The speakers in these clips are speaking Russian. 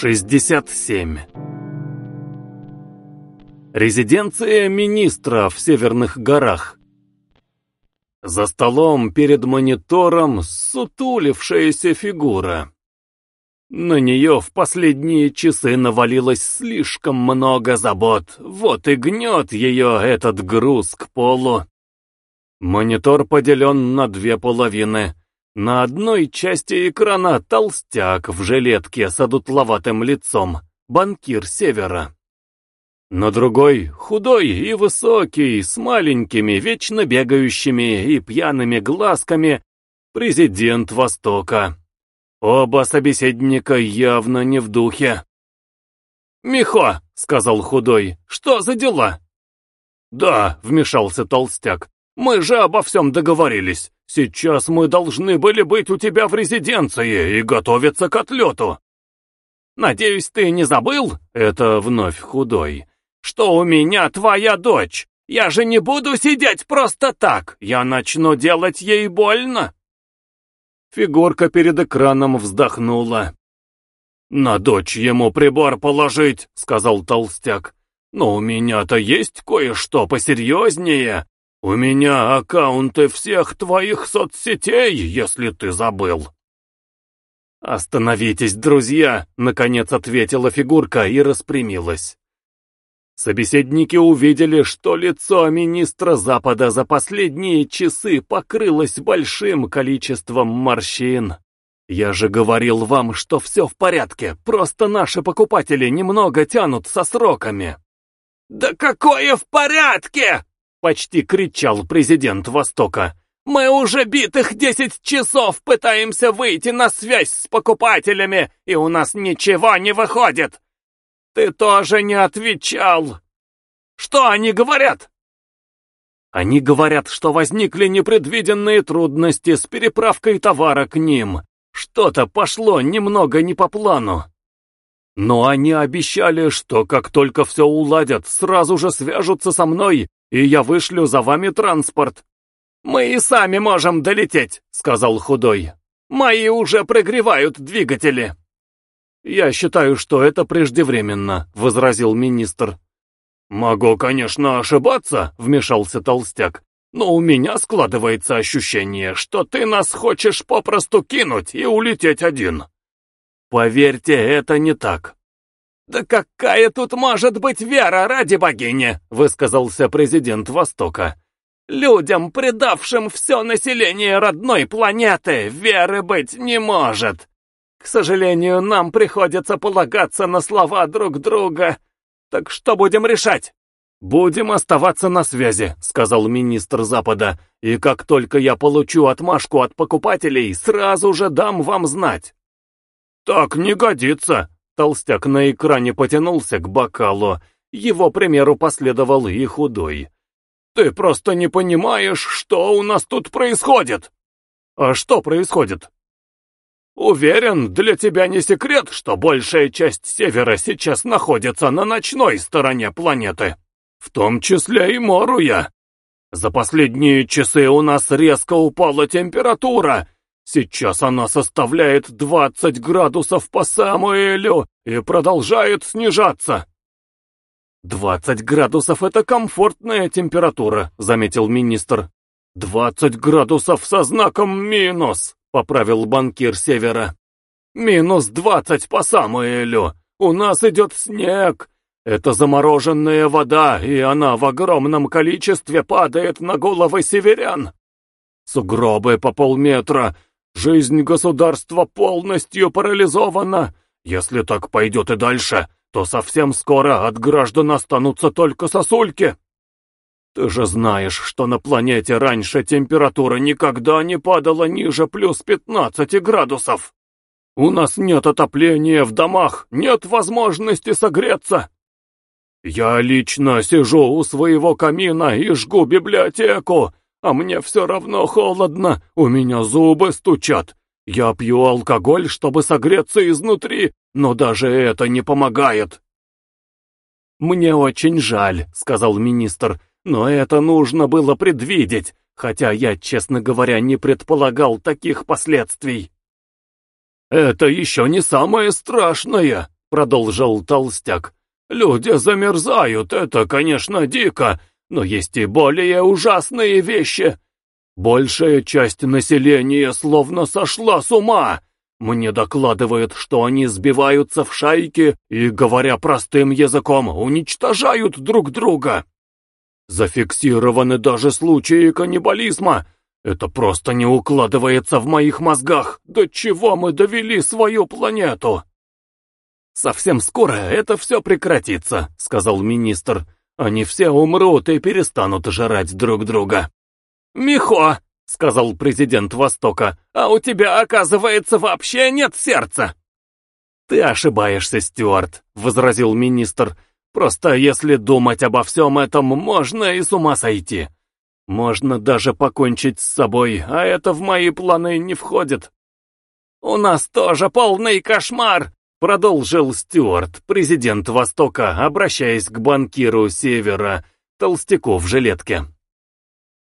67. Резиденция министра в Северных горах. За столом перед монитором сутулившаяся фигура. На нее в последние часы навалилось слишком много забот, вот и гнет ее этот груз к полу. Монитор поделен на две половины. На одной части экрана толстяк в жилетке с одутловатым лицом, банкир Севера. На другой худой и высокий, с маленькими, вечно бегающими и пьяными глазками, президент Востока. Оба собеседника явно не в духе. «Михо», — сказал худой, — «что за дела?» «Да», — вмешался толстяк, — «мы же обо всем договорились. Сейчас мы должны были быть у тебя в резиденции и готовиться к отлету. Надеюсь, ты не забыл, это вновь худой, что у меня твоя дочь. Я же не буду сидеть просто так, я начну делать ей больно. Фигурка перед экраном вздохнула. «На дочь ему прибор положить», — сказал толстяк. «Но у меня-то есть кое-что посерьезнее. «У меня аккаунты всех твоих соцсетей, если ты забыл». «Остановитесь, друзья!» — наконец ответила фигурка и распрямилась. Собеседники увидели, что лицо министра Запада за последние часы покрылось большим количеством морщин. «Я же говорил вам, что все в порядке, просто наши покупатели немного тянут со сроками». «Да какое в порядке?» — почти кричал президент Востока. «Мы уже битых десять часов пытаемся выйти на связь с покупателями, и у нас ничего не выходит! Ты тоже не отвечал! Что они говорят?» Они говорят, что возникли непредвиденные трудности с переправкой товара к ним. Что-то пошло немного не по плану. Но они обещали, что как только все уладят, сразу же свяжутся со мной и я вышлю за вами транспорт. Мы и сами можем долететь, сказал худой. Мои уже прогревают двигатели. Я считаю, что это преждевременно, возразил министр. Могу, конечно, ошибаться, вмешался толстяк. Но у меня складывается ощущение, что ты нас хочешь попросту кинуть и улететь один. Поверьте, это не так. «Да какая тут может быть вера ради богини?» — высказался президент Востока. «Людям, предавшим все население родной планеты, веры быть не может. К сожалению, нам приходится полагаться на слова друг друга. Так что будем решать?» «Будем оставаться на связи», — сказал министр Запада, «и как только я получу отмашку от покупателей, сразу же дам вам знать». «Так не годится», Толстяк на экране потянулся к бокалу. Его примеру последовал и худой. «Ты просто не понимаешь, что у нас тут происходит!» «А что происходит?» «Уверен, для тебя не секрет, что большая часть Севера сейчас находится на ночной стороне планеты, в том числе и Моруя. За последние часы у нас резко упала температура, Сейчас она составляет 20 градусов по Самуэлю и продолжает снижаться. 20 градусов — это комфортная температура, заметил министр. 20 градусов со знаком минус, поправил банкир Севера. Минус 20 по Самуэлю. У нас идет снег. Это замороженная вода, и она в огромном количестве падает на головы северян. Сугробы по полметра — Жизнь государства полностью парализована. Если так пойдет и дальше, то совсем скоро от граждан останутся только сосульки. Ты же знаешь, что на планете раньше температура никогда не падала ниже плюс 15 градусов. У нас нет отопления в домах, нет возможности согреться. Я лично сижу у своего камина и жгу библиотеку, а мне все равно холодно, у меня зубы стучат. Я пью алкоголь, чтобы согреться изнутри, но даже это не помогает. «Мне очень жаль», — сказал министр, — «но это нужно было предвидеть, хотя я, честно говоря, не предполагал таких последствий». «Это еще не самое страшное», продолжил толстяк. «Люди замерзают, это, конечно, дико, но есть и более ужасные вещи. Большая часть населения словно сошла с ума. Мне докладывают, что они сбиваются в шайки и, говоря простым языком, уничтожают друг друга. Зафиксированы даже случаи каннибализма. Это просто не укладывается в моих мозгах. До чего мы довели свою планету? «Совсем скоро это все прекратится», — сказал министр. «Они все умрут и перестанут жрать друг друга». «Михо!» — сказал президент Востока. «А у тебя, оказывается, вообще нет сердца!» «Ты ошибаешься, Стюарт», — возразил министр. «Просто если думать обо всем этом, можно и с ума сойти. Можно даже покончить с собой, а это в мои планы не входит». «У нас тоже полный кошмар!» — продолжил Стюарт, президент Востока, обращаясь к банкиру Севера, толстяку в жилетке.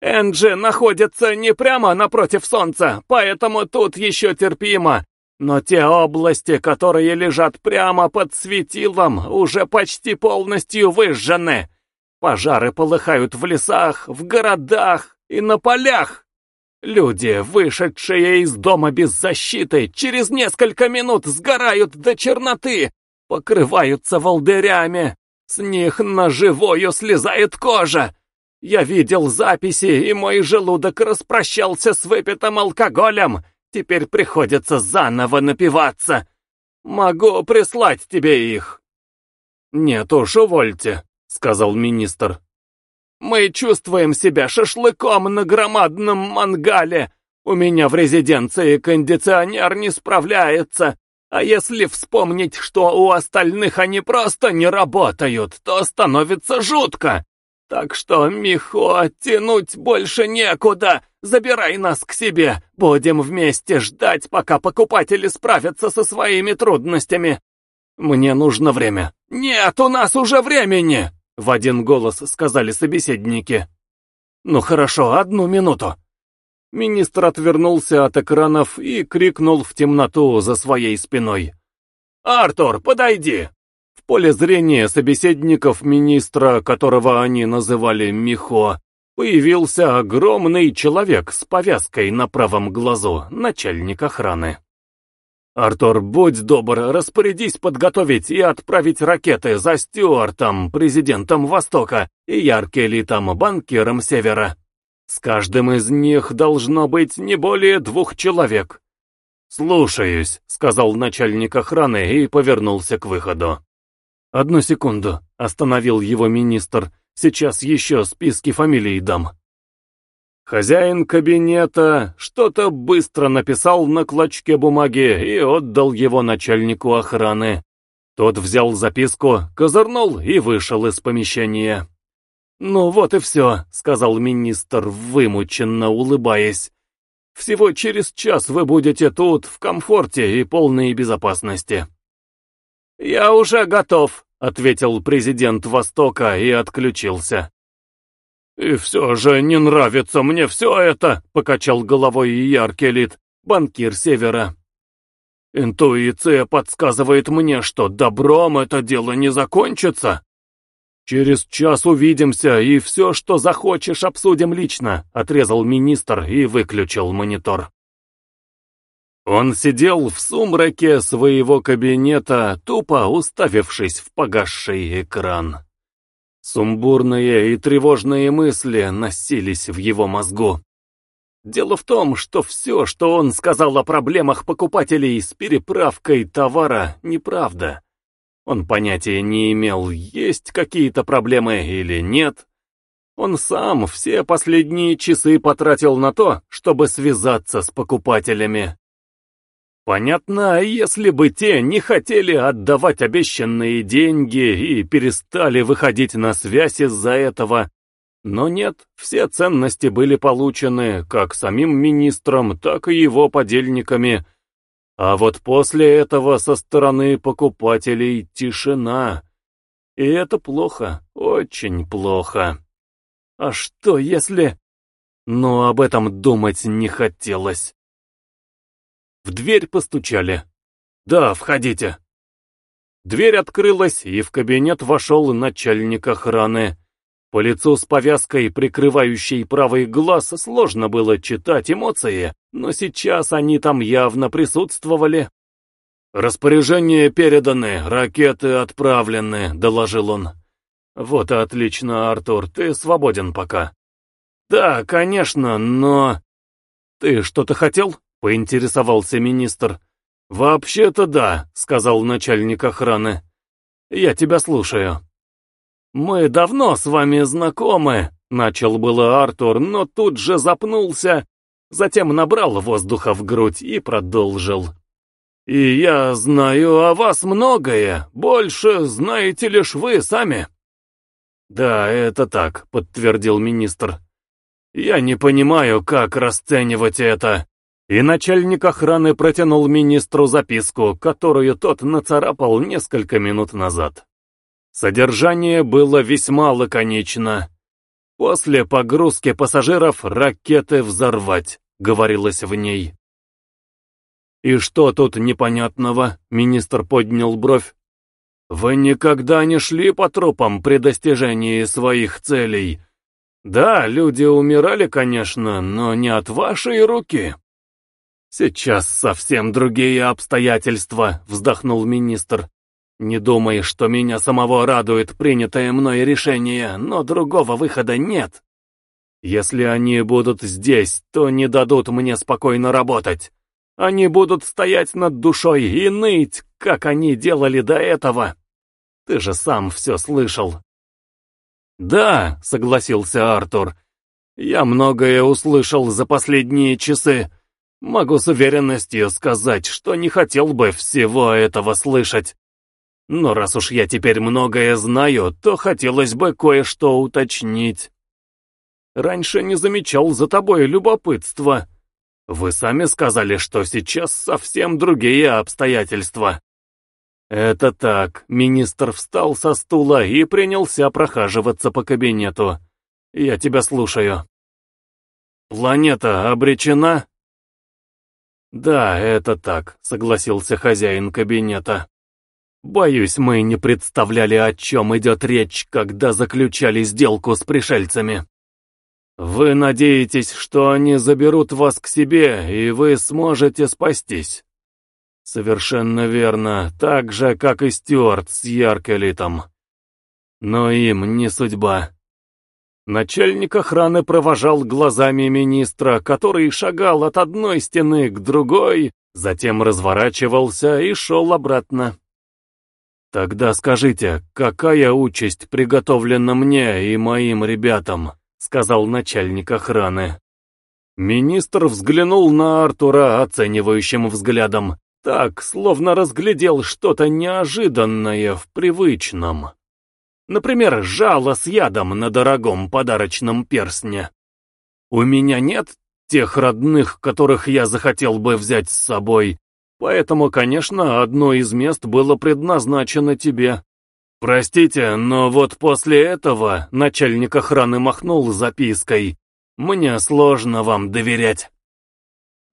Энджи находится не прямо напротив Солнца, поэтому тут еще терпимо. Но те области, которые лежат прямо под светилом, уже почти полностью выжжены. Пожары полыхают в лесах, в городах и на полях. Люди, вышедшие из дома без защиты, через несколько минут сгорают до черноты, покрываются волдырями. С них на живую слезает кожа. Я видел записи, и мой желудок распрощался с выпитым алкоголем. Теперь приходится заново напиваться. Могу прислать тебе их. Нет уж, увольте, сказал министр. Мы чувствуем себя шашлыком на громадном мангале. У меня в резиденции кондиционер не справляется. А если вспомнить, что у остальных они просто не работают, то становится жутко. Так что, Михо, тянуть больше некуда. Забирай нас к себе. Будем вместе ждать, пока покупатели справятся со своими трудностями. Мне нужно время. Нет, у нас уже времени, в один голос сказали собеседники. Ну хорошо, одну минуту. Министр отвернулся от экранов и крикнул в темноту за своей спиной. «Артур, подойди!» поле зрения собеседников министра, которого они называли Михо, появился огромный человек с повязкой на правом глазу, начальник охраны. «Артур, будь добр, распорядись подготовить и отправить ракеты за Стюартом, президентом Востока, и Яркелитом, банкиром Севера. С каждым из них должно быть не более двух человек». «Слушаюсь», — сказал начальник охраны и повернулся к выходу. «Одну секунду», — остановил его министр, — «сейчас еще списки фамилий дам». Хозяин кабинета что-то быстро написал на клочке бумаги и отдал его начальнику охраны. Тот взял записку, козырнул и вышел из помещения. «Ну вот и все», — сказал министр, вымученно улыбаясь. «Всего через час вы будете тут, в комфорте и полной безопасности». «Я уже готов», — ответил президент Востока и отключился. «И все же не нравится мне все это», — покачал головой Яркелит, банкир Севера. «Интуиция подсказывает мне, что добром это дело не закончится. Через час увидимся, и все, что захочешь, обсудим лично», — отрезал министр и выключил монитор. Он сидел в сумраке своего кабинета, тупо уставившись в погасший экран. Сумбурные и тревожные мысли носились в его мозгу. Дело в том, что все, что он сказал о проблемах покупателей с переправкой товара, неправда. Он понятия не имел, есть какие-то проблемы или нет. Он сам все последние часы потратил на то, чтобы связаться с покупателями. Понятно, если бы те не хотели отдавать обещанные деньги и перестали выходить на связь из-за этого. Но нет, все ценности были получены как самим министром, так и его подельниками. А вот после этого со стороны покупателей тишина. И это плохо, очень плохо. А что если... Но об этом думать не хотелось. В дверь постучали. «Да, входите». Дверь открылась, и в кабинет вошел начальник охраны. По лицу с повязкой, прикрывающей правый глаз, сложно было читать эмоции, но сейчас они там явно присутствовали. «Распоряжения переданы, ракеты отправлены», — доложил он. «Вот и отлично, Артур, ты свободен пока». «Да, конечно, но...» «Ты что-то хотел?» — поинтересовался министр. «Вообще-то да», — сказал начальник охраны. «Я тебя слушаю». «Мы давно с вами знакомы», — начал было Артур, но тут же запнулся, затем набрал воздуха в грудь и продолжил. «И я знаю о вас многое, больше знаете лишь вы сами». «Да, это так», — подтвердил министр. «Я не понимаю, как расценивать это». И начальник охраны протянул министру записку, которую тот нацарапал несколько минут назад. Содержание было весьма лаконично. «После погрузки пассажиров ракеты взорвать», — говорилось в ней. «И что тут непонятного?» — министр поднял бровь. «Вы никогда не шли по трупам при достижении своих целей. Да, люди умирали, конечно, но не от вашей руки». «Сейчас совсем другие обстоятельства», — вздохнул министр. «Не думай, что меня самого радует принятое мной решение, но другого выхода нет. Если они будут здесь, то не дадут мне спокойно работать. Они будут стоять над душой и ныть, как они делали до этого. Ты же сам все слышал. Да, согласился Артур. Я многое услышал за последние часы. Могу с уверенностью сказать, что не хотел бы всего этого слышать. Но раз уж я теперь многое знаю, то хотелось бы кое-что уточнить. Раньше не замечал за тобой любопытства. Вы сами сказали, что сейчас совсем другие обстоятельства. Это так. Министр встал со стула и принялся прохаживаться по кабинету. Я тебя слушаю. Планета обречена? Да, это так, согласился хозяин кабинета. Боюсь, мы не представляли, о чем идет речь, когда заключали сделку с пришельцами. Вы надеетесь, что они заберут вас к себе, и вы сможете спастись? Совершенно верно, так же, как и Стюарт с Яркелитом. Но им не судьба. Начальник охраны провожал глазами министра, который шагал от одной стены к другой, затем разворачивался и шел обратно. «Тогда скажите, какая участь приготовлена мне и моим ребятам?» — сказал начальник охраны. Министр взглянул на Артура оценивающим взглядом, так, словно разглядел что-то неожиданное в привычном. Например, жало с ядом на дорогом подарочном перстне. У меня нет тех родных, которых я захотел бы взять с собой, поэтому, конечно, одно из мест было предназначено тебе. «Простите, но вот после этого начальник охраны махнул запиской. Мне сложно вам доверять».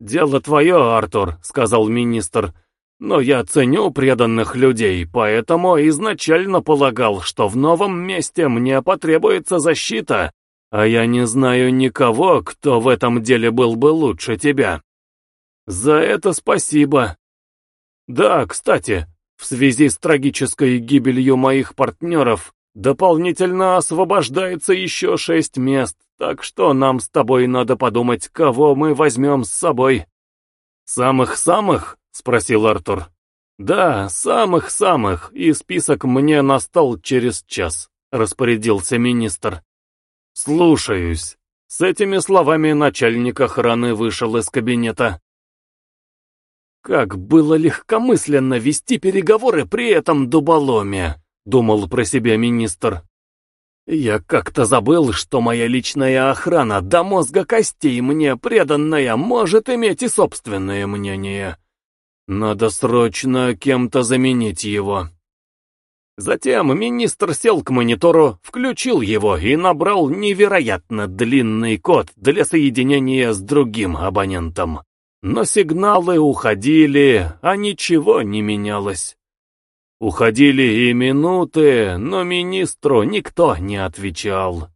«Дело твое, Артур», — сказал министр, — «но я ценю преданных людей, поэтому изначально полагал, что в новом месте мне потребуется защита, а я не знаю никого, кто в этом деле был бы лучше тебя. За это спасибо. Да, кстати, в связи с трагической гибелью моих партнеров, дополнительно освобождается еще шесть мест, так что нам с тобой надо подумать, кого мы возьмем с собой. «Самых-самых?» — спросил Артур. «Да, самых-самых, и список мне настал через час», — распорядился министр. «Слушаюсь». С этими словами начальник охраны вышел из кабинета. Как было легкомысленно вести переговоры при этом дуболоме, думал про себя министр. Я как-то забыл, что моя личная охрана до мозга костей мне преданная может иметь и собственное мнение. Надо срочно кем-то заменить его. Затем министр сел к монитору, включил его и набрал невероятно длинный код для соединения с другим абонентом. Но сигналы уходили, а ничего не менялось. Уходили и минуты, но министру никто не отвечал.